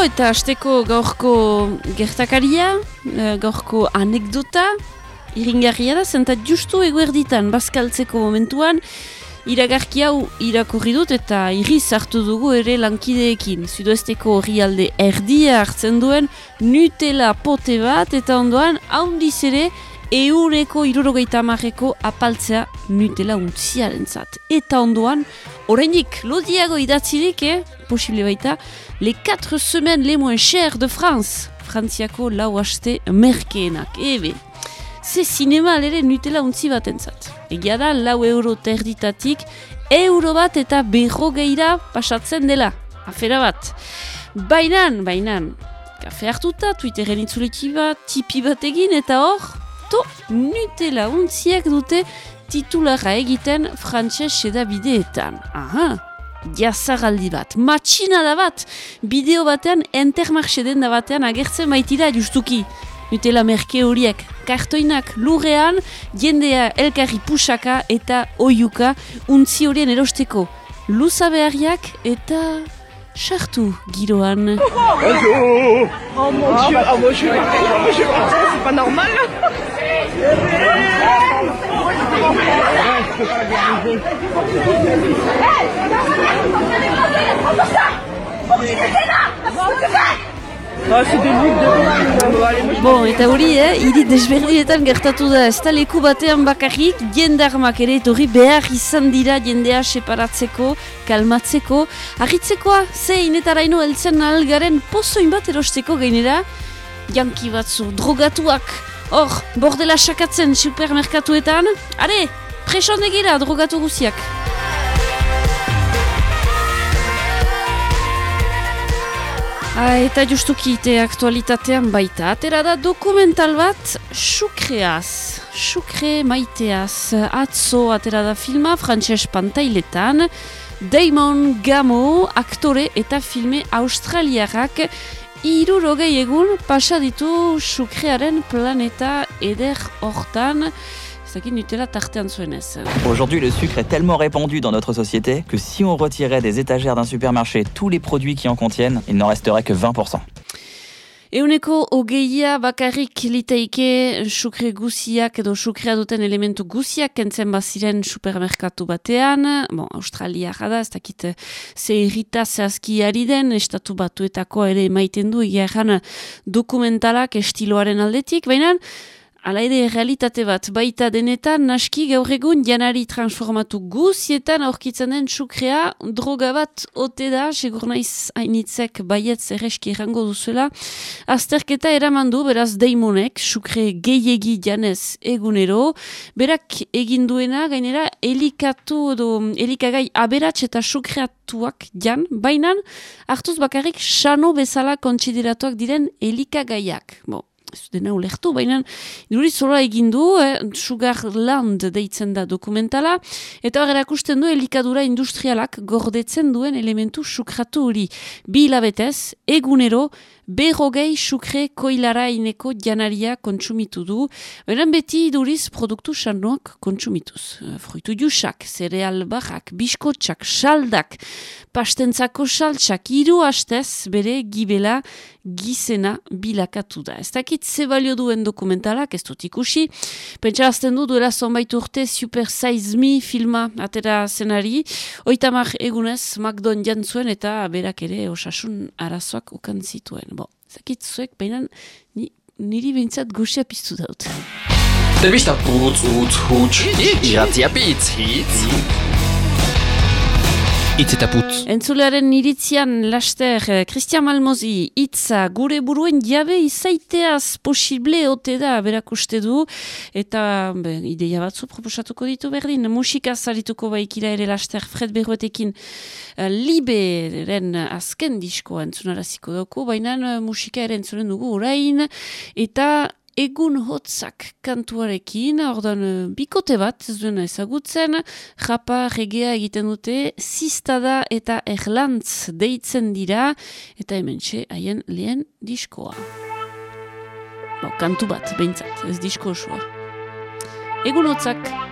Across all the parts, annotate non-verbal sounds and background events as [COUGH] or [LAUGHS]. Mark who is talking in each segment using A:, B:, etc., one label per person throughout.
A: Eta hasteko gaurko gertakaria, eh, gaurko anekdota, iringarria da, zenta justu eguerditan, bazkaltzeko momentuan, iragarki hau irakurri dut eta irri hartu dugu ere lankideekin. Zudoesteko horri alde erdia hartzen duen, Nutella pote bat, eta ondoan, haundiz ere, eureko irurogeita amarreko apaltzea Nutella untziaren zat. Eta ondoan, orainik lodiago idatzirik, eh? posible baita, les 4 semaines les moins chères de France. Frantziako lau haste merkeenak. Ebe, ze sinema ere Nutella untzi bat entzat. Egia da, lau euro terditatik, euro bat eta berrogeira pasatzen dela. Afera bat. Bainan, bainan, kafe hartuta, Twitteren itzuleki bat, tipi bat egin, eta hor, to Nutella untziak dute titulara egiten frantxez sedabideetan. Aha, jazagaldi bat, matxina da bat, bideo batean, entermarxe den da batean agertzen baitira justuki. Nutella merke horiek, kartoinak lurrean, jendea elkarri pusaka eta oiuka untzi horien erosteko. Luza beharriak eta sartu giroan.
B: Bonjour Oh mon dieu Oh mon dieu C'est pas normal Ah, c'est des livres de Bon,
A: eta hori, eh, hiri desberdinetan gertatu da, ez da leku batean bakarrik, jendarmak ere etorri behar izan dira jendea separatzeko, kalmatzeko, agitzekoa, ze inetaraino heltzen algaren pozoin bat erosteko gainera, janki batzu, drogatuak, hor, bordela sakatzen supermerkatuetan, are, preson egira drogatu guziak. Ah, eta justuki ite aktualitatean baita. Atera da dokumental bat sukreaz. Sukre maiteaz. Atzo atera da filma frantses pantailetan. Damon Gamo, aktore eta filme australiarrak irurogei egun pasa ditu sukrearen planeta eder hortan. Ez dakit Nutella tartean zuenez.
C: Aujourd'hui, le sucre est tellement répandu dans notre société que si on retirait des étagères d'un supermarché tous les produits qui en contiennent, il n'en resterait que 20%.
A: Euneko hogeia bakarrik liteike sukre guziak edo sukrea duten elementu guziak kentzen baziren supermerkatu batean, bon, Australia jada, ez dakit ze irrita zehazki ari den, estatu batuetako ere emaiten du, egia erran dokumentalak estiloaren aldetik, baina Hala ere, realitate bat, baita denetan, naski gaur egun janari transformatu guzietan aurkitzen den sukrea, droga bat ote da, segur naiz hainitzek baietz erreski errango duzuela. Azterketa eraman du, beraz, daimonek, sukre gehiegi janez egunero, berak egin duena, gainera, elikatu edo elikagai aberats eta sukreatuak jan, bainan, hartuz bakarrik sano bezala kontsideratuak diren elikagaiak. Bo, ez dena ulertu, baina duri zola egin du, eh, Sugarland deitzen da dokumentala, eta hor erakusten du elikadura industrialak gordetzen duen elementu sukratu hori. Bi hilabetez, egunero, berrogei sukre koilara ineko janaria kontsumitu du, baina beti duriz produktu sanoak kontsumituz. Eh, Fruitu jusak, zereal barrak, biskotxak, saldak, pastentzako saltsak, hiru hastez bere gibela gizena bilakatu da. Ez dakit ze balio duen dokumentalak, ez dut ikusi. Pentsa azten du duela zonbait urte Super Size Me filma atera zenari. Oitamar egunez McDon jantzuen eta berak ere osasun arazoak ukan zituen. Dakit zuek, baina ni, niri behintzat guxia piztu daut.
D: Der bist putz, utz, hutz, iratzia pitz, hitz. Itz eta putz.
A: Entzulearen iritzian laster eh, Christian Malmozi hitza gure buruen jabe izaiteaz posible ote da berakuste du eta be, ideia batzu proposatuko ditu berdin musika zarituko baikira ere laster Fred Berruetekin uh, liberen azken diskoa entzunaraziko dugu baina uh, musika ere entzunen dugu orain eta Egun hotzak kantuarekin, ordan eh, bikote bat, ez duena ezagutzen, japa regea egiten dute, zistada eta erlantz deitzen dira, eta hemen haien lehen diskoa. Bo, kantu bat, behintzat, ez disko osoa. Egun hotzak.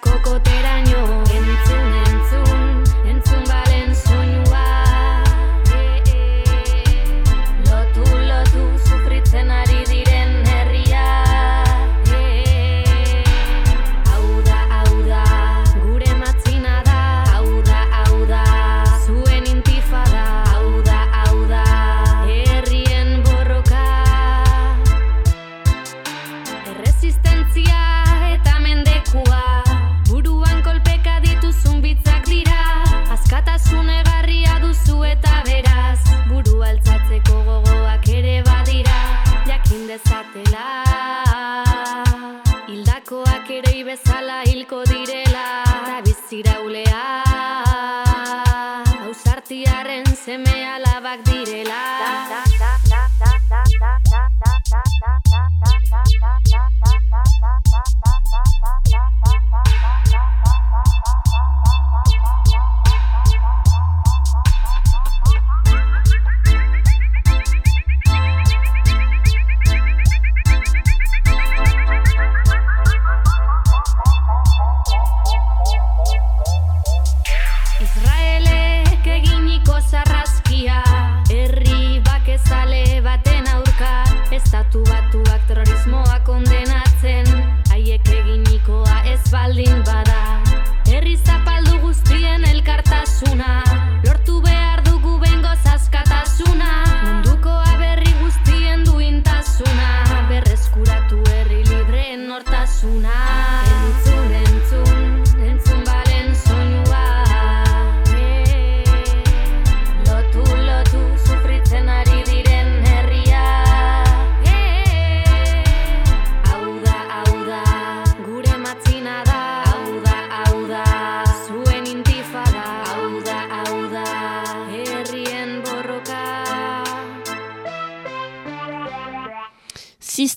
E: kokoteraino entzun entzun.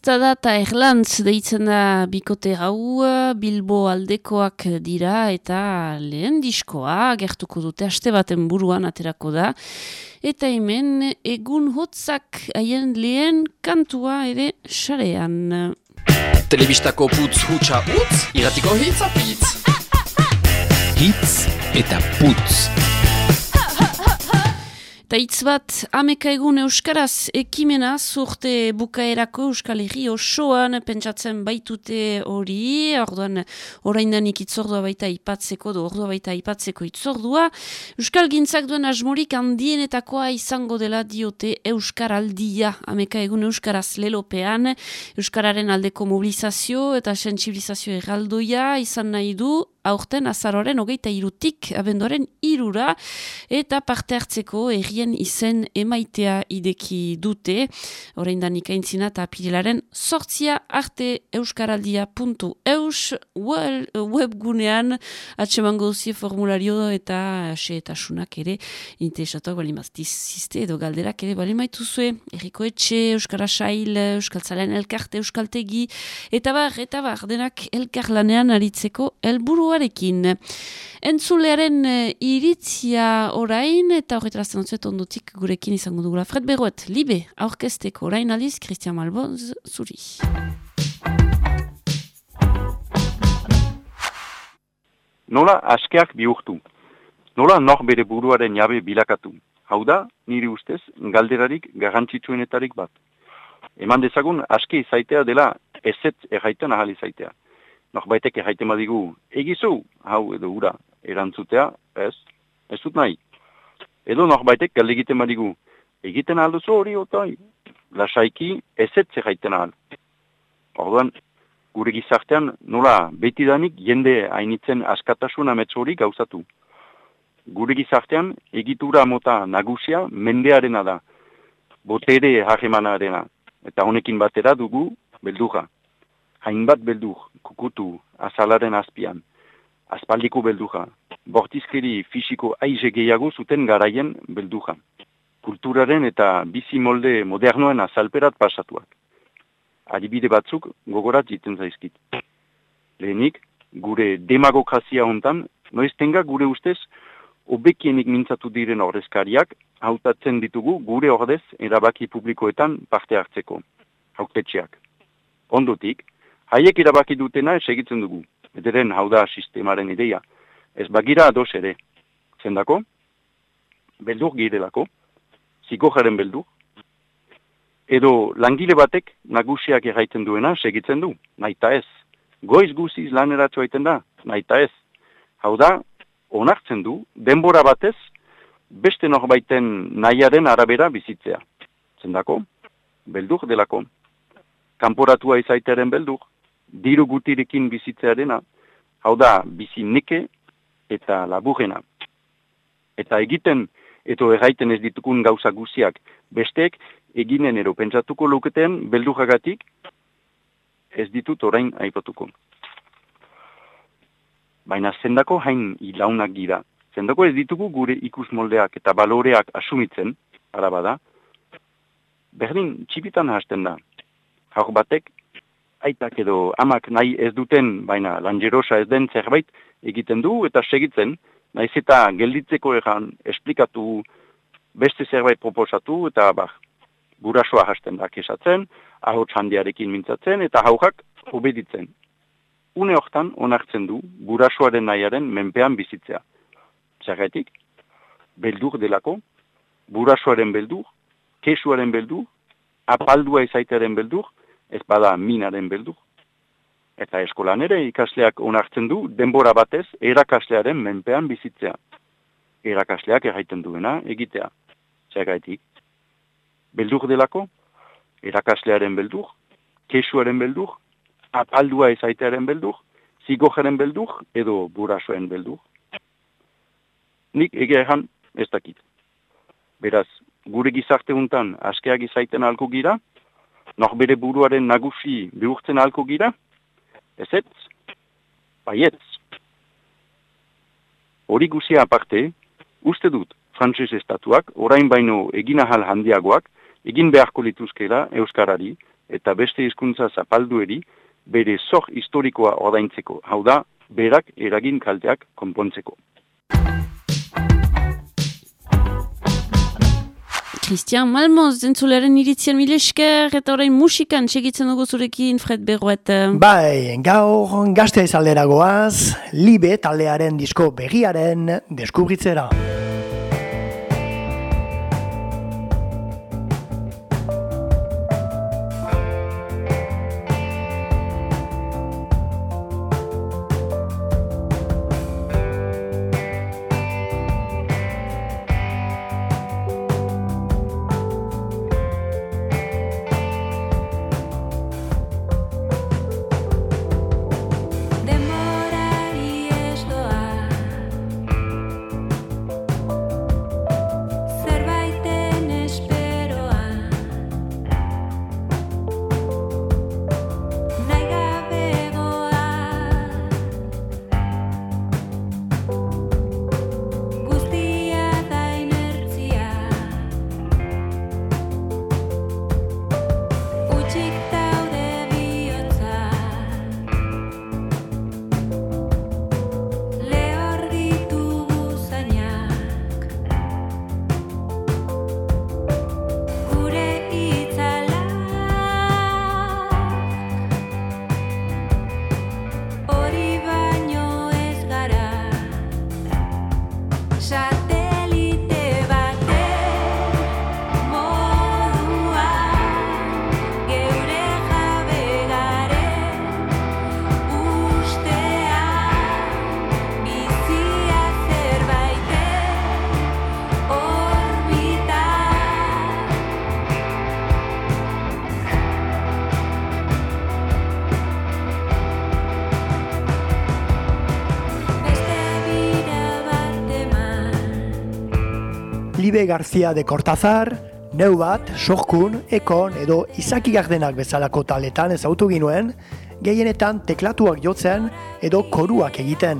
A: Ziztada eta Erlantz deitzen da bikote hau, Bilbo aldekoak dira eta lehen diskoa gertuko dute aste baten buruan aterako da. Eta hemen egun hotzak haien lehen kantua ere sarean.
D: Telebistako putz hutsa utz, iratiko hitz apitz. Hitz eta putz.
A: Eta hitz bat, ameka egun Euskaraz ekimena zurte bukaerako Euskal Herri osoan pentsatzen baitute hori, orduan oraindanik itzordua baita ipatzeko, do ordua baita ipatzeko itzordua. Euskal gintzak duen asmorik handienetakoa izango dela diote Euskaraldia, ameka egun Euskaraz lelopean, Euskararen aldeko mobilizazio eta sensibilizazio erraldoia izan nahi du, aurten azaroren hogeita irutik abendoren irura eta parte hartzeko errien izen emaitea ideki dute. Horein da nikaintzina eta apirilaren sortzia arte euskaraldia.eus webgunean atsemango duzie formulario eta xeetasunak ere interesatuak bali maztiziste edo galderak ere bali maituzue. Erriko etxe, Euskara Sail, Euskaltzalean elkarte, Euskaltegi eta bar, eta bar, denak elkarlanean aritzeko helburuarekin. Entzulearen eh, iritzia orain eta horretarazten dut ondutik gurekin izango dugula. Fred Beroet, libe, aurkesteko orain aliz, Christian Malboz, zuri.
F: Nola askeak bihurtu? Nola nor bere buruaren jabe bilakatu? Hau da, niri ustez, galderarik garrantzitsuenetarik bat. Eman dezagun, aske izaitea dela ezetz erraiten ahal izaitea. Norbaitek erraiten badigu, egizu, hau edo ura, erantzutea, ez, ez dut nahi. Edo norbaitek galde egiten badigu, egiten ahal duzu hori otai, lasaiki ezetz erraiten ahal. Orduan, gure gizartean nola betidanik jende hainitzen askatasun ametsu hori gauzatu. Gure gizartean egitura mota nagusia mendearena da, botere harremanarena, eta honekin batera dugu beldurra. Hainbat beldur, kukutu, azalaren azpian, aspaldiko beldurra, bortizkeri fisiko aize gehiago zuten garaien beldurra. Kulturaren eta bizi molde modernoen azalperat pasatuak adibide batzuk gogorat jiten zaizkit. Lehenik, gure demagokrazia hontan, noiztenga gure ustez, obekienik mintzatu diren ordezkariak, hautatzen ditugu gure ordez erabaki publikoetan parte hartzeko, hautetxeak. Ondotik, haiek erabaki dutena esegitzen dugu, ederen hau da sistemaren ideia, ez bagira ados ere. Zendako? Beldur girelako, ziko jaren beldur, edo langile batek nagusiak erraiten duena segitzen du, naita ez. Goiz guziz laneratu aiten da, naita ez. Hau da, onartzen du, denbora batez, beste norbaiten nahiaren arabera bizitzea. Zendako, beldur delako. Kanporatua izaiteren beldur, diru gutirekin bizitzearena, hau da, bizi neke eta laburrena. Eta egiten, eto erraiten ez ditukun gauza guziak, bestek eginen ero pentsatuko luketen beldurragatik ez ditut orain aipatuko. Baina zendako hain ilaunak gira. Zendako ez ditugu gure ikus moldeak eta baloreak asumitzen, arabada, berdin txipitan hasten da. Haur batek, aitak edo amak nahi ez duten, baina lanjerosa ez den zerbait egiten du eta segitzen, naiz eta gelditzeko egan esplikatu beste zerbait proposatu eta bar, gurasoa hasten da kesatzen, ahots handiarekin mintzatzen eta haukak obeditzen. Une hortan onartzen du gurasoaren nahiaren menpean bizitzea. Zergaitik, beldur delako, gurasoaren beldur, kesuaren beldur, apaldua izaitearen beldur, ez bada minaren beldur. Eta eskolan ere ikasleak onartzen du denbora batez erakaslearen menpean bizitzea. Erakasleak erraiten duena egitea. Zergaitik, beldur delako, erakaslearen beldur, kesuaren beldur, apaldua ezaitearen beldur, zigojaren beldur, edo burasoen beldur. Nik egeran ez dakit. Beraz, gure gizarte untan askeak izaiten alko gira, nor bere buruaren nagusi bihurtzen alko gira, ez ez, baietz. Hori guzia aparte, uste dut, frantzes estatuak, orain baino egin ahal handiagoak, egin beharko lituzkela Euskarari eta beste hizkuntza zapaldueri bere zor historikoa ordaintzeko, hau da, berak eragin kalteak konpontzeko.
A: Christian Malmoz, zentzuleren iritzien mile esker, eta orain musikan segitzen dugu zurekin Fred Berroet.
G: Bai, gaur gazte izaldera goaz, libe taldearen disko begiaren deskubritzera. Libe Garzia de Cortazar, neu bat, sorkun, ekon edo izaki gardenak bezalako taletan ezautu ginuen, gehienetan teklatuak jotzen edo koruak egiten.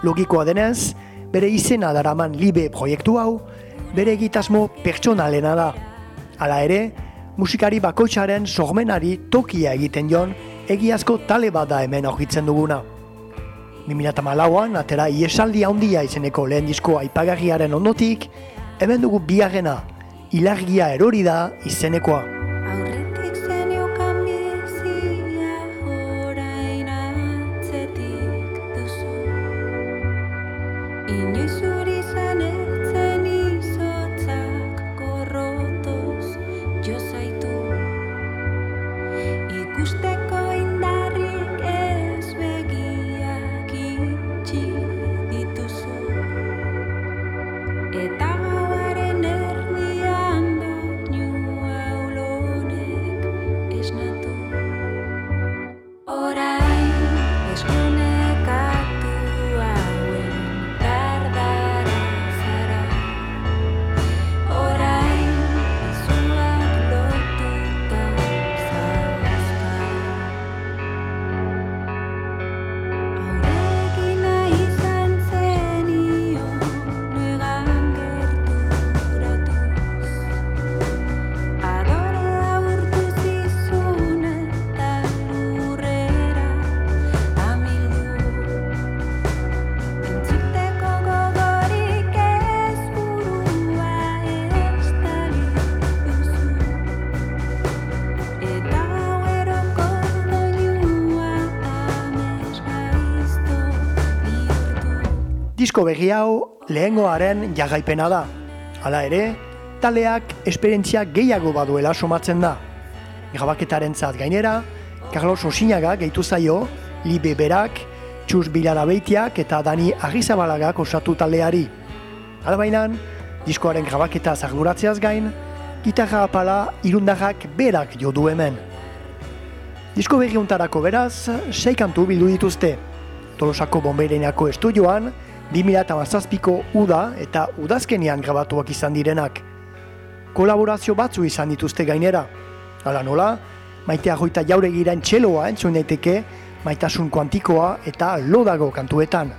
G: Logikoa denez, bere izena daraman Libe proiektu hau, bere egitasmo pertsonalena da. Hala ere, musikari bakoitzaren sormenari tokia egiten jon, egiazko tale bat da hemen aurkitzen duguna. 2008an atera iesaldi handia izeneko lehen disko aipagarriaren ondotik, hemen dugu bigarrena, ilargia erori da izenekoa.
H: Disko berri hau lehengoaren jagaipena da. Hala ere, taleak esperientzia gehiago baduela somatzen da. Grabaketaren zat gainera, Carlos Osinaga gehitu zaio, Libe Berak, Txus Bilara Beitiak eta Dani Agizabalagak osatu taldeari. Hala bainan, diskoaren grabaketa zarduratzeaz gain, gitarra apala irundarrak berak jo du hemen. Disko berriuntarako beraz, sei kantu bildu dituzte. Tolosako bombeirenako estudioan, 2008ko uda eta udazkenian grabatuak izan direnak. Kolaborazio batzu izan dituzte gainera. Hala nola, maitea joita jauregiren txeloa entzun daiteke, maitasun kuantikoa eta lodago kantuetan.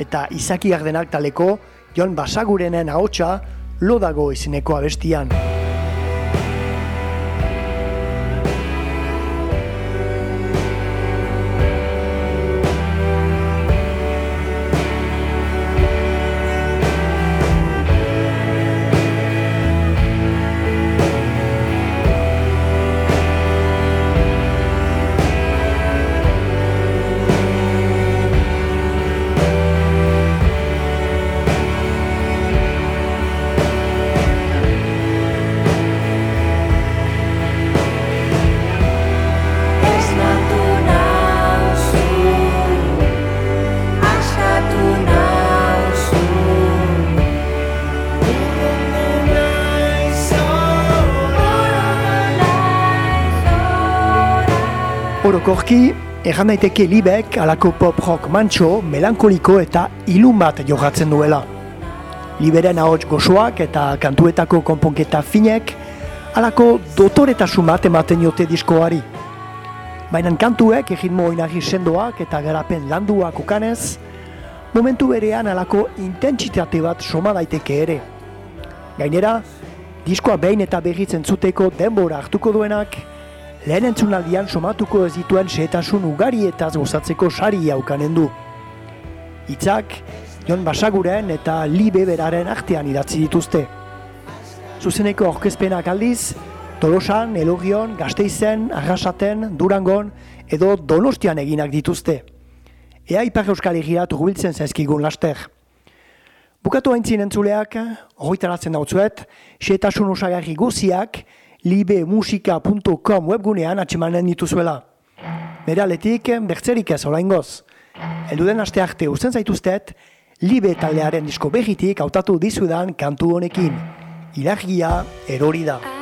H: Eta izaki ardenak taleko, Jon Basagurenen ahotsa lodago izeneko abestian. Orokorki, erran daiteke libek alako pop rock mantxo, melankoliko eta ilun bat jogatzen duela. Liberen ahots gozoak eta kantuetako konponketa finek, alako dotoretasun bat ematen jote diskoari. Baina kantuek egitmo oinarri sendoak eta garapen landuak ukanez, momentu berean alako intentsitate bat soma daiteke ere. Gainera, diskoa behin eta berriz entzuteko denbora hartuko duenak, lehen entzunaldian somatuko ez dituen xehetasun ugari eta gozatzeko sari haukanen du. Hitzak, Jon Basaguren eta Libe beraren artean idatzi dituzte. Zuzeneko aurkezpenak aldiz, Tolosan, Elogion, Gasteizen, Arrasaten, Durangon edo Donostian eginak dituzte. Ea Ipar Euskal Herriat hurbiltzen zaizkigun laster. Bukatu haintzin entzuleak, horretaratzen dautzuet, xetasun osagarri guziak, libemusika.com webgunean atxemanen dituzuela. Nere aletik, bertzerik ez oraingoz. Elduden aste arte usten zaituztet, libe taldearen disko berritik hautatu dizudan kantu honekin. Ilargia erori da.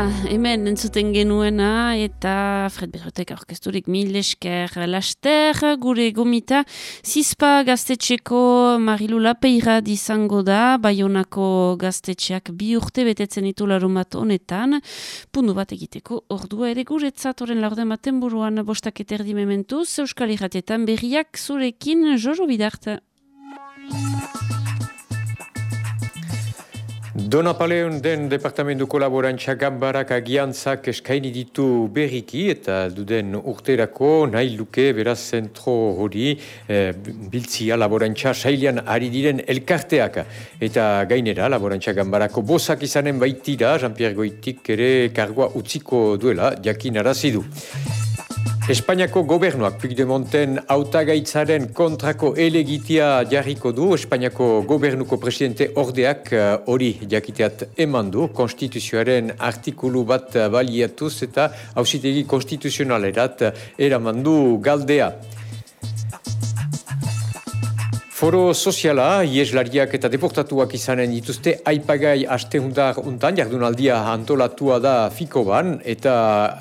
A: Hemen entzuten genuena eta Fred Berrotek aurkezturik mil esker laster gure gomita. Zizpa gaztetxeko Marilu Lapeira izango da Bayonako gaztetxeak bi urte betetzen ditu larun bat honetan. Pundu bat egiteko ordua ere guretzat oren laurde maten buruan bostak eterdi mementuz Euskal Irratietan berriak zurekin Jojo Bidart
I: Dona Paleon den Departamentuko Laborantza Gambarak agiantzak eskaini ditu berriki eta duden urterako nahi luke beraz zentro hori e, biltzia Laborantza sailean ari diren elkarteak. Eta gainera Laborantza Gambarako bozak izanen baitira Jean-Pierre Goitik ere kargoa utziko duela jakin arazidu. Espainiako gobernuak Puigdemonten autagaitzaren kontrako elegitia jarriko du. Espainiako gobernuko presidente ordeak eh, hori jakiteat eman du. Konstituzioaren artikulu bat baliatuz eta hausitegi konstituzionalerat eraman du galdea. Foro soziala, ieslariak eta deportatuak izanen dituzte aipagai astehundar untan, jardunaldia antolatua da fiko ban, eta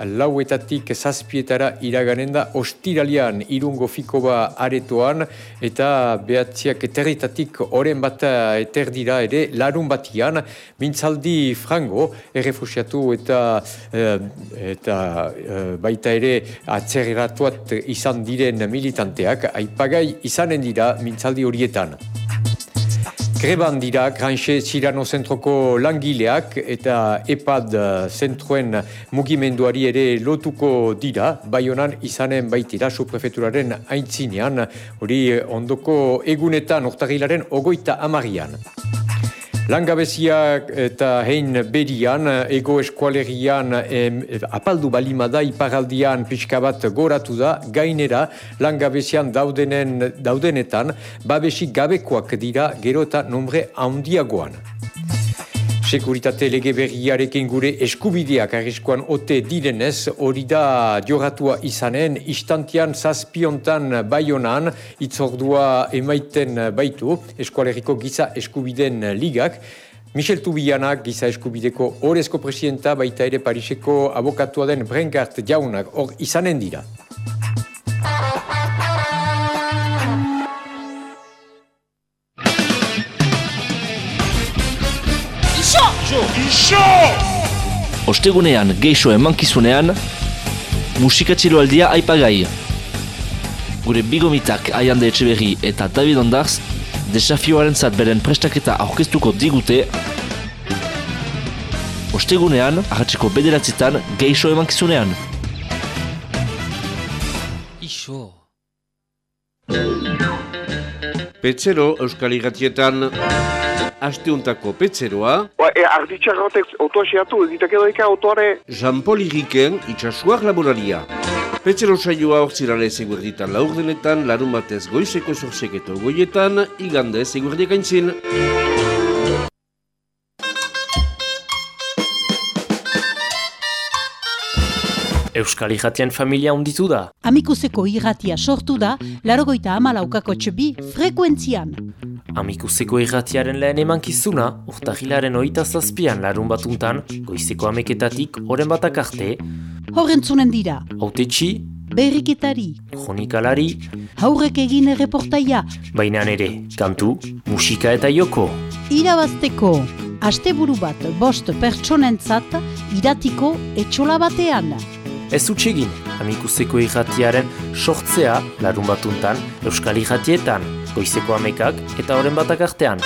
I: lauetatik zazpietara iraganen da ostiralian irungo fiko ba aretoan, eta behatziak eterritatik oren bat eterdira ere larun batian, mintzaldi frango, errefusiatu eta, eh, eta eh, baita ere atzerratuat izan diren militanteak, aipagai izanen dira mintzaldi horietan. Greban dira Granxe Zirano zentroko langileak eta EPAD zentroen mugimenduari ere lotuko dira, baionan izanen baitira suprefeturaren aintzinean, hori ondoko egunetan, ortagilaren ogoita amarian. Langabeziak eta hein berian, ego eskualerian em, apaldu balima da iparaldian pixka bat goratu da, gainera langabezian daudenen, daudenetan babesik gabekoak dira gero eta nombre handiagoan. Sekuritate lege berriarekin gure eskubideak arriskoan ote direnez, hori da dioratua izanen, istantian zazpiontan baionan, itzordua emaiten baitu, eskualeriko giza eskubiden ligak, Michel Tubianak, giza eskubideko horrezko presidenta, baita ere Pariseko abokatua den Brenkart jaunak, hor izanen dira.
J: Ostegunean geixo emankizunean, musikatxilo aldia aipagai. Gure bigomitak aiande etxeberri eta David Ondarz, desafioaren zat beren prestaketa aurkeztuko digute, Ostegunean, ahatzeko bederatzitan, geixo emankizunean.
K: Petzero Euskal Igatietan asteuntako petzeroa
B: Ba, e, arditxarrotek autoa xeatu, egitek edo eka autoare...
K: Jean-Paul Irriken itxasuak laboraria. Petzero saioa ortzirale eguerditan laurdenetan, larun batez goizeko zorzek eta goietan, igande eguerdiak aintzin.
L: Euskal Irratien familia unditu da.
M: Amikuseko irratia sortu da, larogoita amalaukako txebi frekuentzian.
L: Amikuseko irratiaren lehen emankizuna, urtahilaren oita zazpian larun batuntan, goizeko ameketatik oren batak arte,
M: Horrentzunen dira,
L: autetxi,
M: berriketari,
L: kronikalari,
M: haurrek egin erreportaia,
L: baina ere, kantu, musika eta joko.
M: irabazteko, asteburu bat bost pertsonentzat, iratiko etxola batean.
L: Ez utxegin, amikuseko irratiaren sortzea larun batuntan, Euskal Irratietan, goizeko amekak eta oren batak artean.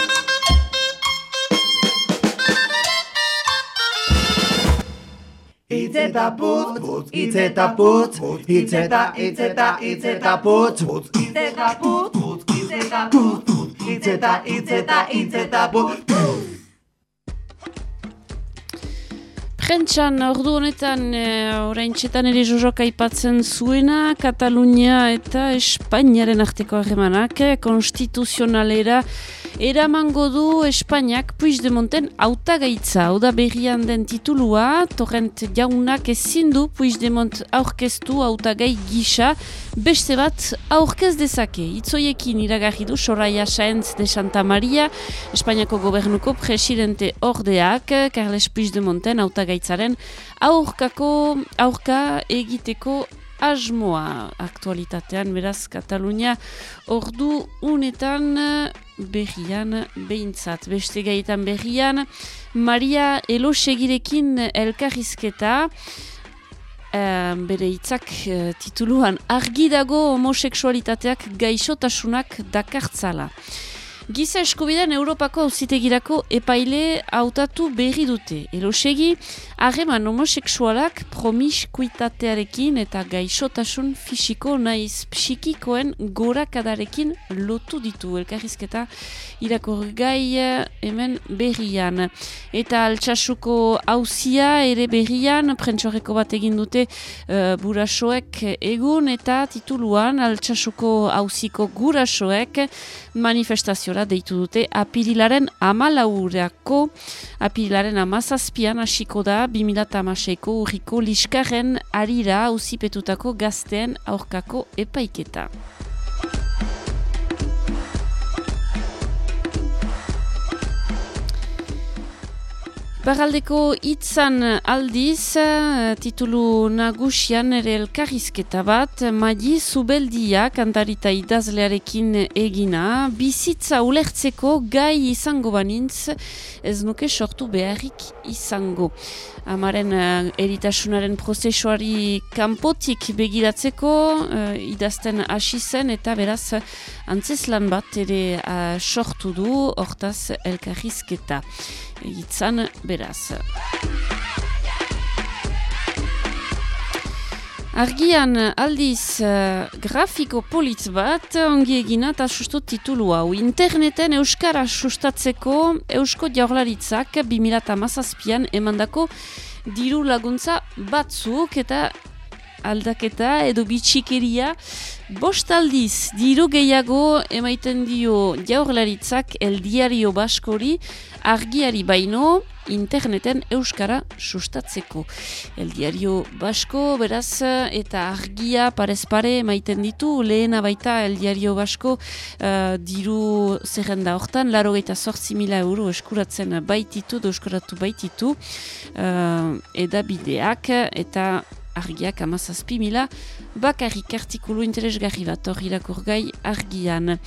N: Itz eta putz, putz, itz eta putz, itz eta, itz eta, itz eta putz, putz, itz eta putz, putz, itz eta putz, putz, itz eta, itz eta, itz eta putz.
A: Prentxan, ordu honetan, e, orain txetan ere jojok aipatzen zuena, Katalunia eta Espainiaren arteko harremanak, eh, konstituzionalera eramango du Espainiak Puigdemonten hautagaitza. Hau da berrian den titulua, torrent jaunak ezin du Puigdemont aurkeztu hautagai gisa, beste bat aurkez dezake. Itzoiekin iragarri du Soraya Saenz de Santa Maria, Espainiako gobernuko presidente ordeak, Carles Puigdemonten hautagaitzaren aurkako aurka egiteko asmoa aktualitatean, beraz, Katalunia ordu unetan berrian behintzat. Beste gaitan berrian, Maria Elosegirekin elkarrizketa, Uh, bere hitzak uh, tituluan argi dago homoseksualitateak gaixotasunak dakartzala. Giza eskubidean Europako auzitegirako epaile hautatu berri dute. Elosegi, harreman homoseksualak promiskuitatearekin eta gaixotasun fisiko naiz psikikoen gorakadarekin lotu ditu. Elkarrizketa irakor gai eh, hemen berrian. Eta altxasuko hauzia ere berrian, prentsoreko bat egin dute uh, burasoek egun eta tituluan altxasuko hauziko gurasoek manifestaziora deitu dute apirilaren amalaureako apirilaren amazazpian hasiko da 2008ko urriko liskarren arira hauzipetutako gazteen aurkako epaiketa. Barraldeko hitzan aldiz, eh, titulu nagusian ere elkarrizketa bat, Magi Zubeldia kantarita idazlearekin egina, bizitza ulertzeko gai izango banintz, ez nuke sortu beharrik izango. Amaren uh, eritasunaren prozesuari kanpotik begiratzeko, uh, idazten hasi zen eta beraz antzeslan bat ere sortu du hortaz elkarrizketa hitzan beraz. Argian aldiz uh, grafiko politz bat ongi egina eta sustu titulu hau. Interneten Euskara sustatzeko Eusko Jaurlaritzak 2008an emandako diru laguntza batzuk eta aldaketa edo bitxikeria bost aldiz diru gehiago emaiten dio jaurlaritzak eldiario baskori argiari baino interneten euskara sustatzeko. Eldiario basko beraz eta argia parez pare emaiten ditu lehena baita eldiario basko uh, diru zerrenda hortan laro gaita sortzi mila euro eskuratzen baititu, euskaratu baititu uh, edabideak eta argiak amazazpi mila, bakarrik artikulu interesgarri bat hor irakurgai argian.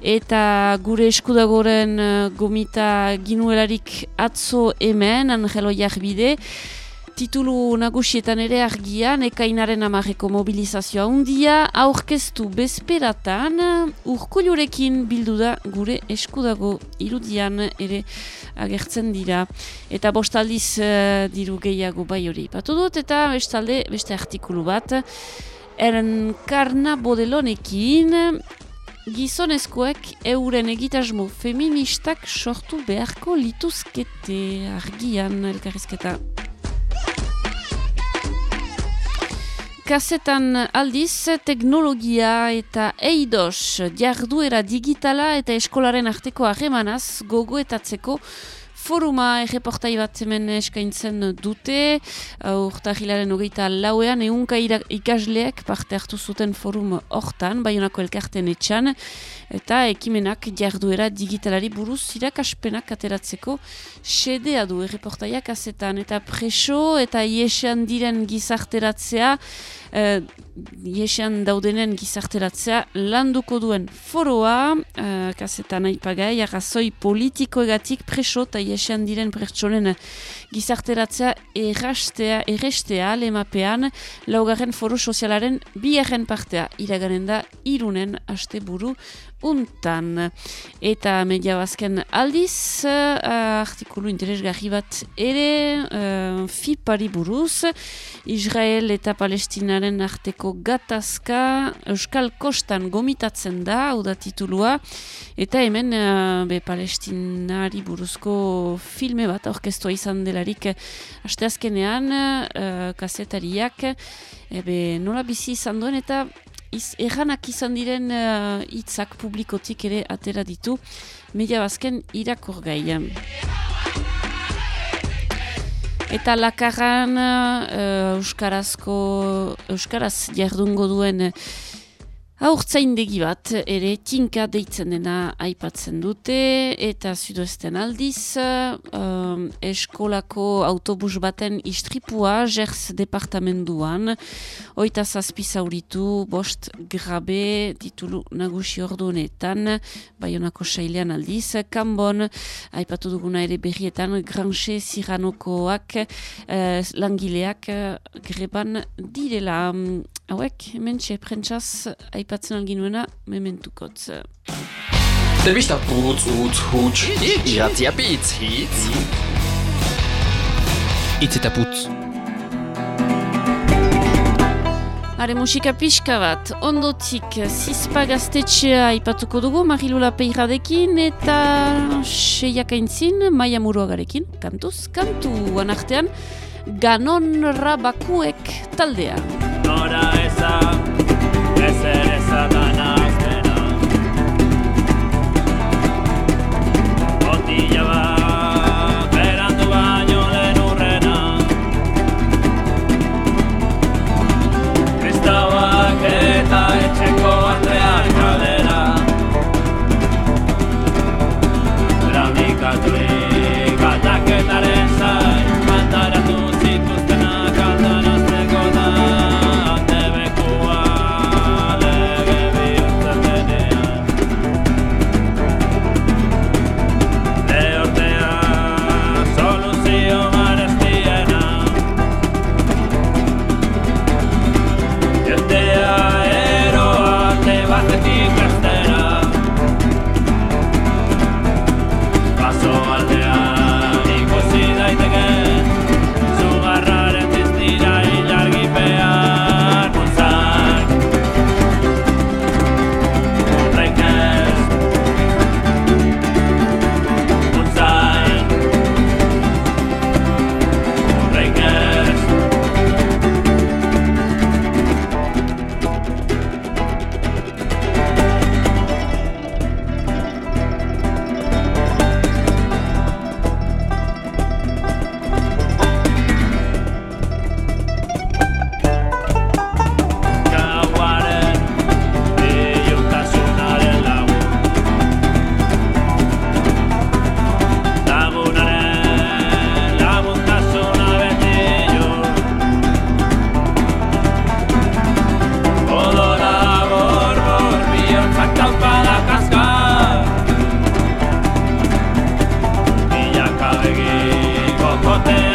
A: Eta gure eskudagoren uh, gomita ginuelarik atzo hemen, Angelo Jarbide, titulu nagusietan ere argian, ekainaren amarreko mobilizazioa undia, aurkeztu bezperatan, urkulurekin bildu da gure eskudago irudian ere agertzen dira. Eta bostaldiz uh, diru gehiago bai hori. Batu dut eta bestalde beste artikulu bat, eren karna bodelonekin, gizonezkoek euren egitasmo feministak sortu beharko lituzkete argian elkarrizketa. Kasetan aldiz, teknologia eta eidos, jarduera digitala eta eskolaren arteko harremanaz gogoetatzeko foruma erreportai bat hemen eskaintzen dute, urta hilaren hogeita lauean, eunka ikasleak parte hartu zuten forum hortan, baionako elkarten etxan, eta ekimenak jarduera digitalari buruz irakaspenak ateratzeko sedea du erreportaiak azetan, eta preso eta iesan diren gizarteratzea, uh, iesan daudenen gizarteratzea landuko duen foroa, uh, kasetan aipagai, arrazoi politikoegatik preso eta iesan diren pertsonen gizarteratzea errastea, errestea lemapean, laugarren foro sozialaren biherren partea iraganen da irunen aste buru untan. Eta media bazken aldiz, uh, artikulu interesgarri bat ere, uh, FIPari buruz, Israel eta Palestinaren arteko gatazka Euskal Kostan gomitatzen da, hau da titulua, eta hemen uh, be, Palestinari buruzko filme bat orkestua izan delarik asteazkenean uh, kasetariak ebe, nola bizi izan duen eta iz, erranak izan diren eh, hitzak publikotik ere atera ditu, media bazken irakor gaian. Eta lakarran uh, Euskarazko, Euskaraz jardungo duen uh, Aurtzaindegi bat, ere tinka deitzen dena aipatzen dute, eta zudoesten aldiz, um, eskolako autobus baten istripua, jerz departamenduan, oita zazpi zauritu, bost grabe, titulu nagusi ordu honetan, baionako sailean aldiz, kanbon, aipatu duguna ere berrietan, granxe ziranokoak, uh, langileak, uh, greban direla, hauek, mentxe, prentsaz, aipatzen alginuena, mementukotz.
D: Telebista putz, utz, huts, irratia pitz, hitz.
J: Itz eta putz.
A: Hare musika pixka bat, ondotik zizpa gaztetxea aipatuko dugu Marilula Peiradekin eta seiak aintzin Maia Muruagarekin, kantuz, kantu anartean, ganon rabakuek taldea.
O: Nora eza, Essa, essa, potem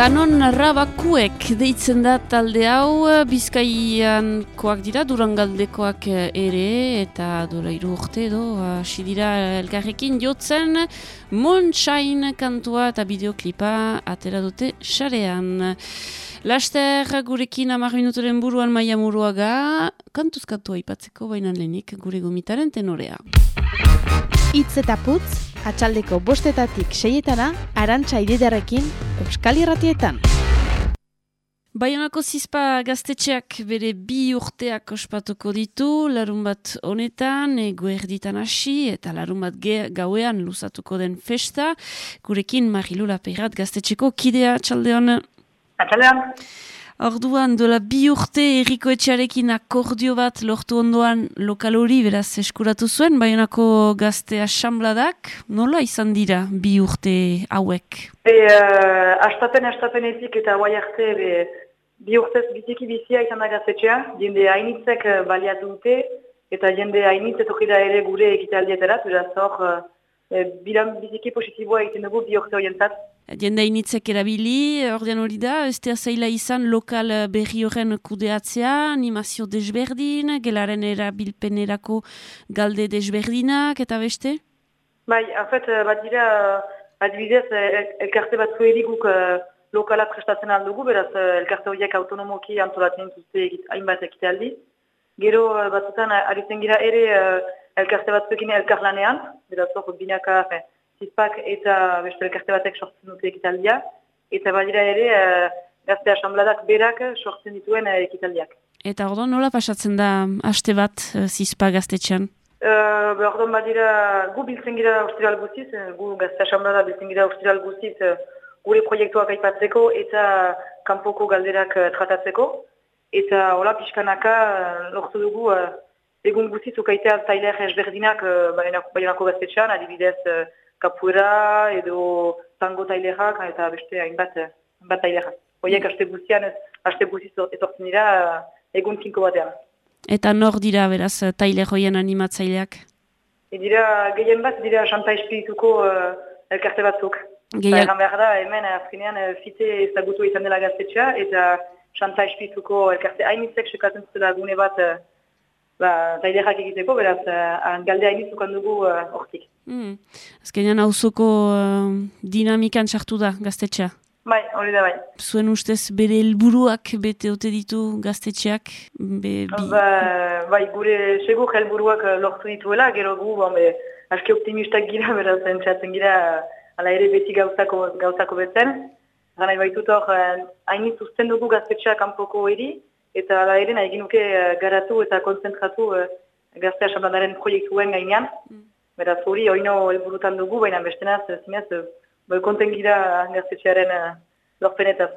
A: Ganon rabakuek deitzen da talde hau, bizkaian koak dira, durangaldekoak ere, eta dola hiru urte edo, hasi dira elkarrekin jotzen, Moonshine kantua eta bideoklipa atera dute sarean. Laster gurekin amar minutoren buruan maia muruaga, kantuz kantua ipatzeko bainan lehenik gure gomitaren tenorea.
P: Itz eta putz, atxaldeko bostetatik seietana, arantxa ididarekin, Euskal Irratietan.
A: Baionako zizpa gaztetxeak bere bi urteak ospatuko ditu, larun bat honetan, egoerditan hasi, eta larun bat ge, gauean luzatuko den festa. Gurekin Marilula Peirat gaztetxeko kidea, txaldeon.
Q: Atxaldean.
A: Orduan, dola bi urte erriko etxarekin akordio bat lortu ondoan lokal hori beraz eskuratu zuen, baionako gazte asambladak, nola izan dira bi urte hauek?
Q: Be, uh, astapen, astapenetik eta guai arte, be, bi urtez biziki bizia izan da gaztetxea, jende hainitzek uh, baliatu dute, eta jende hainitz etokida ere gure ekitaldietara, beraz hor, uh, bilan biziki positiboa egiten dugu bi urte horientzat.
A: Jende initzek erabili, ordean hori da, ez zaila izan lokal berri horren kudeatzea, animazio desberdin, gelaren erabilpenerako galde desberdinak, eta beste?
Q: Bai, fait, bat dira, adibidez, el- elkarte bat zueri guk eh, lokala prestatzen aldugu, beraz, elkarte horiek autonomoki antolatzen egit- hainbat ekitaldi. Gero batzutan aritzen gira ere eh, elkarte batzuekin elkarlanean, beraz, hor binaka, fe, zizpak eta beste elkarte batek sortzen dute ekitaldia, eta badira ere eh, gazte asambladak berak sortzen dituen eh, ekitaldiak.
A: Eta orduan nola pasatzen da haste bat eh, zizpa gaztetxean?
Q: Uh, Ordon badira, gu biltzen gira austrial guztiz, eh, gu gazte asamblada biltzen gira austrial guztiz eh, gure proiektuak aipatzeko eta kanpoko galderak tratatzeko. Eta hola pixkanaka lortu dugu egun guztiz ukaitea tailer ezberdinak uh, baionako gaztetxean, adibidez uh, kapuera edo tango tailerak eta beste hainbat, eh, hainbat tailerak. Hoiek aste guztian, aste guztiz etortzen dira eh, egun kinko batean.
A: Eta nor dira beraz eh, taile joien animatzaileak?
Q: E dira, gehien bat, dira xanta espirituko uh, elkarte batzuk.
A: Gehien-
Q: Eta behar da, hemen eh, azkenean fite ezagutu izan dela gaztetxea, eta xanta espirituko elkarte hainitzek sekatzen zutela gune bat uh, ba, tailerak egiteko, beraz, uh, galde hainitzukan dugu uh, hortik.
A: Mm. Azkenean auzoko uh, dinamikan sartu da gaztetxea.
Q: Bai, hori da bai.
A: Zuen ustez bere helburuak bete ote ditu gaztetxeak? Be, bi...
Q: Ba, bai, gure segur helburuak uh, lortu dituela, gero gu, bon, be, aski optimistak gira, [LAUGHS] beraz, entzatzen gira, uh, ala ere beti gauzako, gauzako betzen. Gana baitut hor, uh, hainit uzten dugu gaztetxea kanpoko eri, eta ala ere nahi ginuke uh, garatu eta konzentratu uh, gazte asambladaren proiektuen gainean. Beraz, hori oino helburutan dugu, baina bestenaz, zinez, uh, bai, konten gira gaztetxearen uh, lorpenetaz.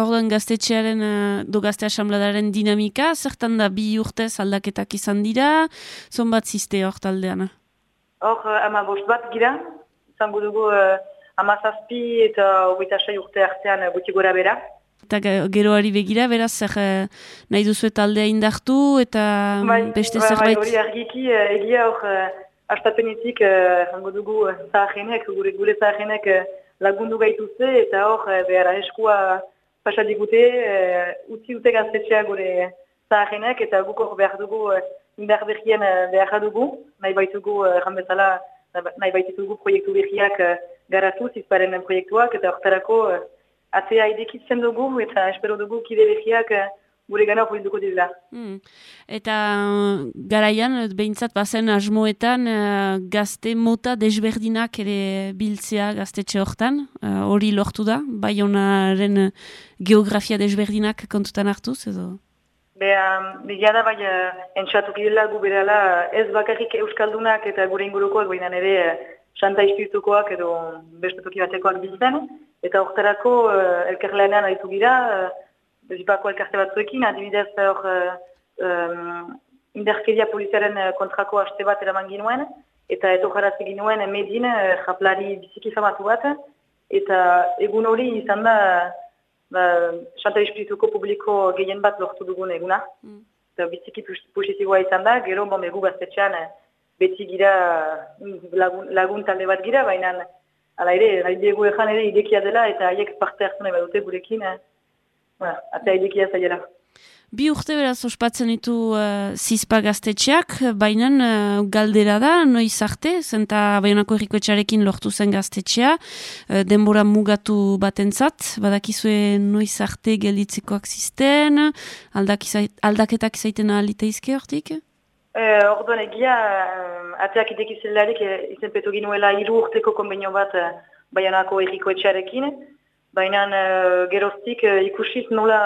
A: Orduan gaztetxearen, uh, do gazte asambladaren dinamika, zertan da bi urtez aldaketak izan dira, zonbat ziste hor taldean?
Q: Hor, uh, ama bost bat gira, izango dugu uh, ama zazpi eta hogeita sei urte artean uh, gora bera.
A: Eta ge- geroari begira, beraz, zer eh, nahi duzu taldea indartu eta beste
Q: bai,
A: zerbait...
Q: hori argiki, uh, egia hor, uh, astapenetik, uh, jango dugu uh, zaharenek, gure gure zaharenek lagundu gaituzte, eta hor, behar eskua pasa digute, uh, utzi dute gaztetxea gure zaharenek, eta guk hor behar dugu indar berrien behar dugu, nahi baitugu, uh, erran bezala, nahi baitugu proiektu berriak garatu, zizparen proiektuak, eta hortarako uh, atzea idekitzen dugu, eta espero dugu kide berriak uh, gure gana hori dira.
A: Mm. Eta uh, garaian, eh, behintzat bazen asmoetan, uh, gazte mota desberdinak ere biltzea gaztetxe hortan, uh, hori lortu da, bai honaren uh, geografia desberdinak kontutan hartuz, edo?
Q: Be, um, da bai, uh, entxatuki dela gu berala ez bakarrik euskaldunak eta gure ingurukoak, baina ere uh, xanta espiritukoak edo beste toki batekoak biltzen. Eta horretarako uh, elkarlanean aritu gira, uh, zipako elkarte batzuekin, adibidez hor uh, um, inderkeria poliziaren uh, kontrako haste bat eraman ginuen, eta eto jarazi ginuen medin uh, japlari biziki famatu bat, eta egun hori izan da ba, xanta espirituko publiko gehien bat lortu dugun eguna. Eta biziki pos- positiboa izan da, gero bon, egu gaztetxean eh, beti gira lagun, lagun talde bat gira, baina ala ere, nahi diegu ezan ere idekia dela eta haiek parte hartu nahi badute gurekin, eh, bueno, atea idekia zaiela.
A: Bi urte beraz ospatzen ditu uh, zizpa gaztetxeak, baina uh, galdera da, noiz arte, zenta baionako errikoetxarekin lortu zen gaztetxea, uh, denbora mugatu batentzat, badakizue noiz arte gelditzekoak zisten, aldaketak izaiten aliteizke hortik?
Q: Eh, Orduan egia, eh, ateak itekizelarik eh, izenpetu ginuela hiru urteko konbenio bat eh, Baionako erriko etxearekin, baina eh, geroztik eh, ikusiz nola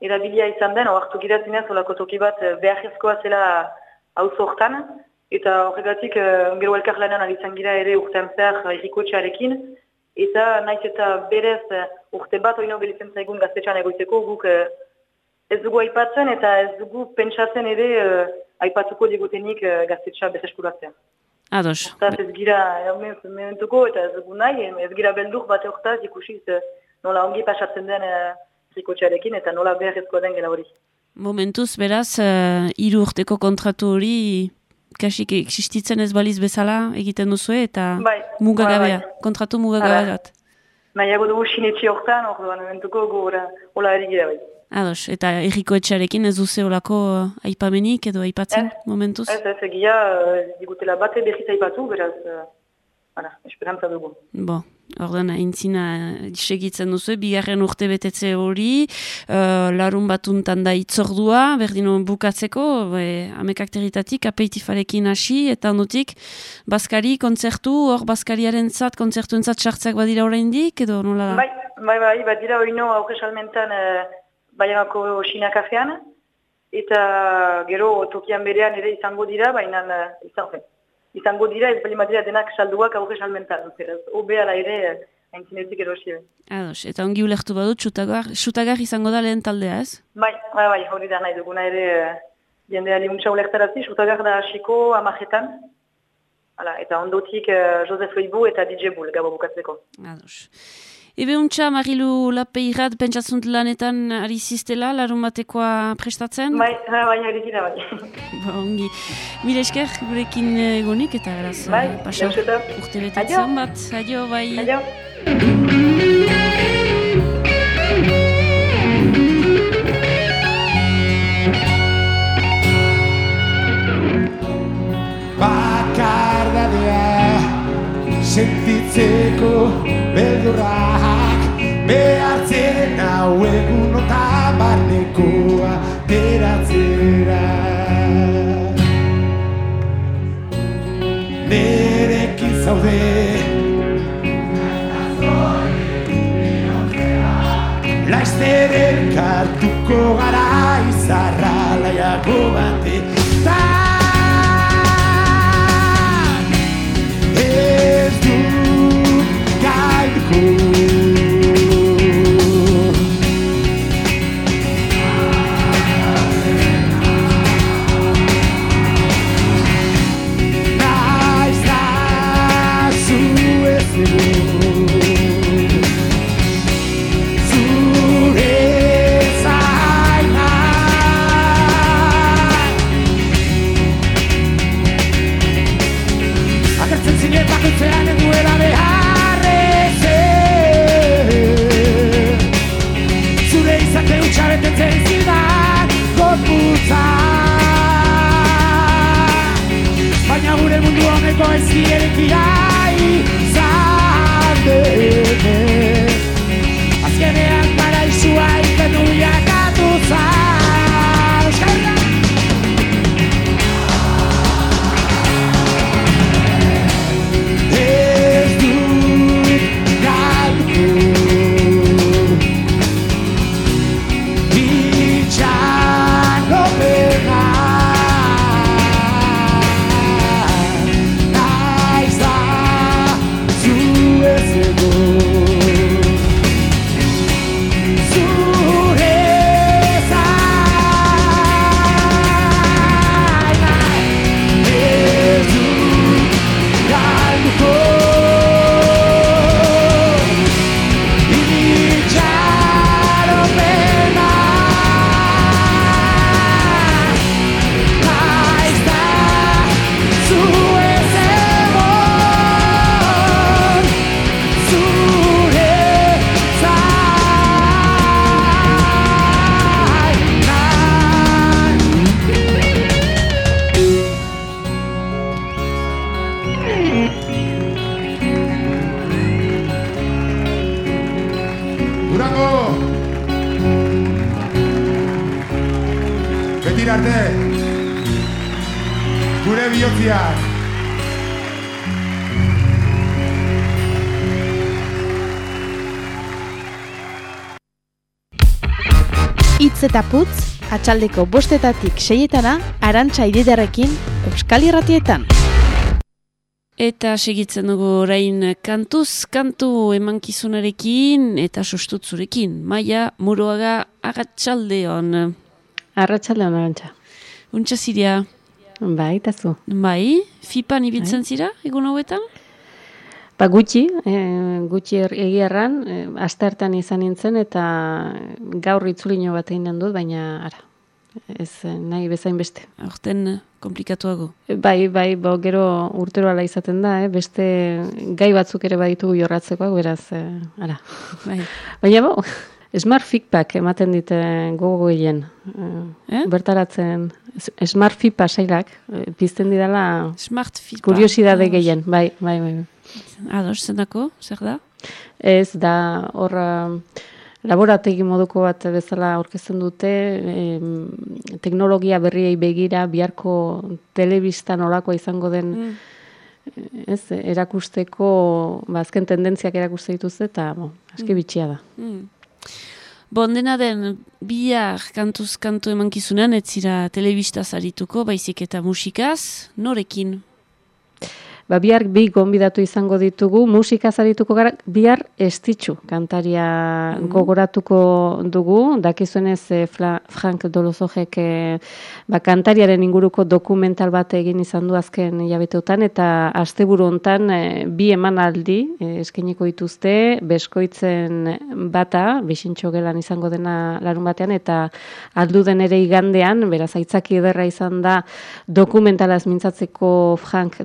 Q: erabilia izan den, oartu girazinez olako toki bat eh, beharrezkoa zela auzo hortan, eta horregatik eh, gero elkarlanan aritzen gira ere urtean zehar erriko etxearekin, eta naiz eta berez urte bat oino gelitzen zaigun gaztetxean egoiteko guk eh, ez dugu aipatzen eta ez dugu pentsatzen ere uh, aipatuko digutenik uh, gaztetxa bezeskuratzea.
A: Ados.
Q: Hortaz ez gira eh, mementuko eta ez dugu nahi, ez gira beldur bate hortaz ikusiz uh, nola ongi pasatzen den uh, trikotxearekin eta nola beharrezkoa den gela hori.
A: Momentuz, beraz, uh, hiru urteko kontratu hori kasik existitzen ez baliz bezala egiten duzue eta
Q: Bai,
A: mugagabea,
Q: bai,
A: kontratu mugagabea bat.
Q: Nahiago dugu sinetxi hortan, orduan mementuko gora, hola eri gira bai.
A: Ados, eta erriko etxarekin ez duze olako uh, aipamenik edo aipatzen momentuz?
Q: Ez, ez, egia, uh, digutela bate berriz aipatu, beraz, uh, hala, esperantza dugu.
A: Bo, ordan aintzina eh, segitzen duzu, bigarren urte betetze hori, uh, larun batuntan da itzordua, berdino bukatzeko, be, amekak territatik, apeitifarekin hasi, eta ondutik, Baskari kontzertu, hor Baskariaren zat, kontzertu entzat sartzeak badira oraindik edo nola da?
Q: Bai, bai, bai, bat dira oino aurre salmentan uh, Baianako Xina kafean, eta gero tokian berean ere izango dira, baina uh, izan, izango dira, ez bali dira denak salduak aurre salmentan. Beraz, Obe ala ere, uh, haintzinetik erosi.
A: Ados, eta ongi ulertu badut, xutagar, xutagar izango da lehen taldea ez?
Q: Bai, bai, bai, hori da nahi duguna ere uh, jendeari untsa ulertarazi, sutagar da hasiko amajetan, Hala, eta ondotik uh, Josef Oibu eta DJ Bull gabo bukatzeko.
A: Ados. Ebe untxa, Marilu Lapeirat, pentsatzunt lanetan ari ziztela, larun batekoa prestatzen?
Q: Bai, bai, bai, ari gira bai.
A: Ba, ongi. Mil esker gurekin egonik eta beraz,
Q: Bai,
A: eh, pasa urte betetzen bat. Adio, bai.
Q: Adio.
N: bakardadea sentitzeko beldurrak behartzen hau egun ota barnekoa teratzera Nerekin zaude. Laizter elkartuko gara izarra laiako batetan pareciera que há
P: Itz eta putz, atxaldeko bostetatik seietana, arantxa ididarekin, Euskal Irratietan.
A: Eta segitzen dugu orain kantuz, kantu emankizunarekin eta sustutzurekin. Maia, muruaga, agatxaldeon.
R: Arratxalde hona gantxa.
A: Untxa ziria?
R: Bai, eta zu.
A: Bai, fipan ibiltzen zira, egun hauetan?
R: Ba, gutxi, e, gutxi er, egiarran, e, astertan izan nintzen eta gaur itzulino bat egin dut, baina ara, ez eh, nahi bezain beste.
A: Horten komplikatuago.
R: Bai, bai, bo, gero urtero ala izaten da, eh? beste gai batzuk ere baditugu jorratzekoak, beraz, e, ara.
A: Bai. [LAUGHS]
R: Baina, bo, Smart feedback ematen dite gogo gehien.
A: Eh?
R: Bertaratzen, smart feedback sailak, pizten didala
A: Smart feedback.
R: kuriosidade gehien, bai, bai, bai.
A: Ados, zenako, zer da?
R: Ez, da, hor, laborategi moduko bat bezala aurkezten dute, em, teknologia berriei begira, biharko telebista nolakoa izango den, ez, erakusteko, ba, azken tendentziak erakuste dituzte, eta, bo, aski bitxia da.
A: Mm. Bon, dena den, bihar kantuz kantu emankizunean, ez zira telebista zarituko, baizik eta musikaz, norekin?
R: Ba, bihar bi gonbidatu izango ditugu, musika zarituko gara, bihar estitxu kantaria gogoratuko dugu, dakizuenez e, Frank Dolozojek e, ba, kantariaren inguruko dokumental bat egin izan du azken jabeteutan, eta asteburu hontan e, bi emanaldi e, eskeniko dituzte, beskoitzen bata, bisintxo gelan izango dena larun batean, eta aldu den ere igandean, beraz, aitzaki ederra izan da dokumentalaz mintzatzeko Frank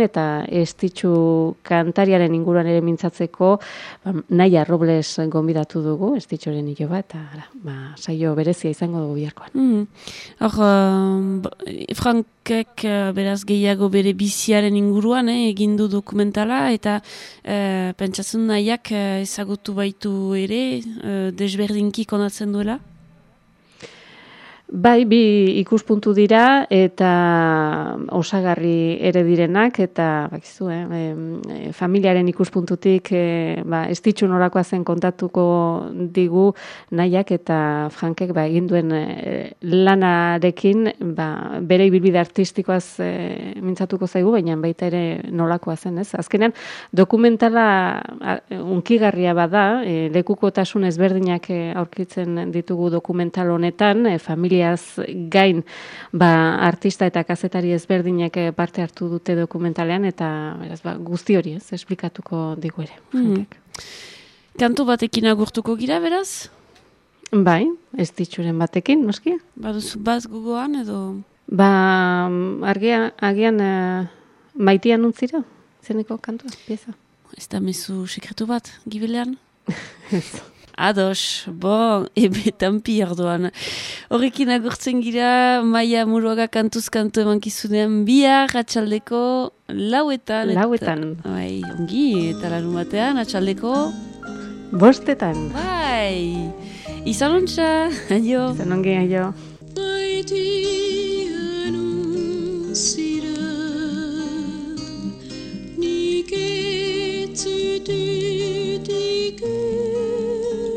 R: Dolozojekin, eta estitxu kantariaren inguruan ere mintzatzeko ba, naia robles gonbidatu dugu, estitxoren hilo bat, eta ara, ba, saio berezia izango dugu biharkoan.
A: Mm. Hor, uh, Frankek uh, beraz gehiago bere biziaren inguruan eh, egin du dokumentala, eta uh, pentsatzen nahiak uh, ezagutu baitu ere, uh, desberdinki konatzen duela?
R: Bai, bi ikuspuntu dira eta osagarri ere direnak eta bakizu, eh, familiaren ikuspuntutik eh, ba, estitxu norakoa zen kontatuko digu nahiak eta Frankek ba, egin duen eh, lanarekin ba, bere ibilbide artistikoaz eh, mintzatuko zaigu, baina baita ere nolakoa zen, ez? Azkenean, dokumentala unkigarria bada, eh, lekukotasun ezberdinak eh, aurkitzen ditugu dokumental honetan, eh, familia familiaz gain ba, artista eta kazetari ezberdinek eh, parte hartu dute dokumentalean eta beraz, ba, guzti hori ez, esplikatuko digu ere.
A: Mm Kantu batekin agurtuko gira, beraz?
R: Bai, ez ditxuren batekin, noski?
A: Baduzu baz gugoan edo?
R: Ba, argia, agian uh, maitian untzira, zeneko kantua, pieza.
A: Ez da mezu sekretu bat, gibilean? [LAUGHS] Ados, bo, [LAUGHS] ebe tampi ardoan. Horrekin agurtzen gira, maia muruaga kantuz kantu emankizunean bihar, atxaldeko lauetan.
R: Lauetan.
A: Eta, bai, ongi, eta larun batean, atxaldeko...
R: Bostetan.
A: Bai, izan ontsa, aio.
R: Izan ongi, aio.
S: Nik etzututik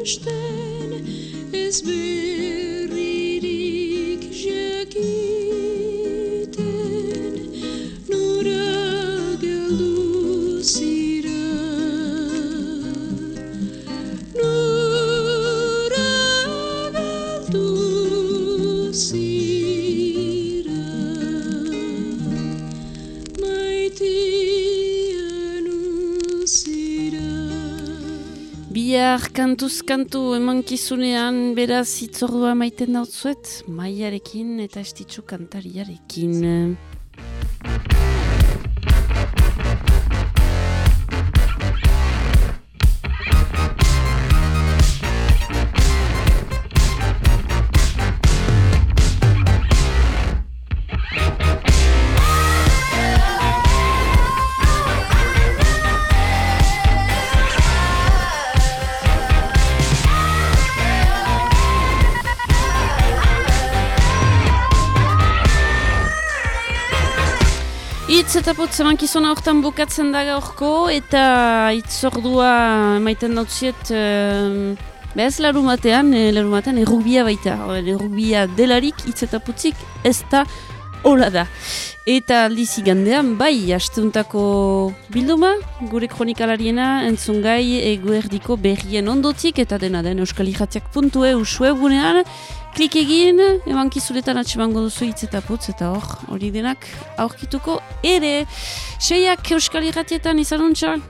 S: Einstein ist buried,
A: ich kantuz kantu emankizunean beraz hitzordua maiten dautzuet, maiarekin eta estitzu kantariarekin. Putz emankizuna hortan bukatzen da gaurko eta itzordua maiten dautziet uh, bez larumatean, e, larumatean errubia baita. Errubia delarik itz eta putzik ez da Hola da. Eta aldiz igandean, bai, asteuntako bilduma, gure kronikalariena, entzun gai eguerdiko berrien ondotik, eta dena den Euskal Irratiak puntu eus webunean, klik egin, emankizuletan atsemango duzu hitz eta putz, eta hor, hori denak aurkituko ere. Seiak Euskal Irratietan izan untxan?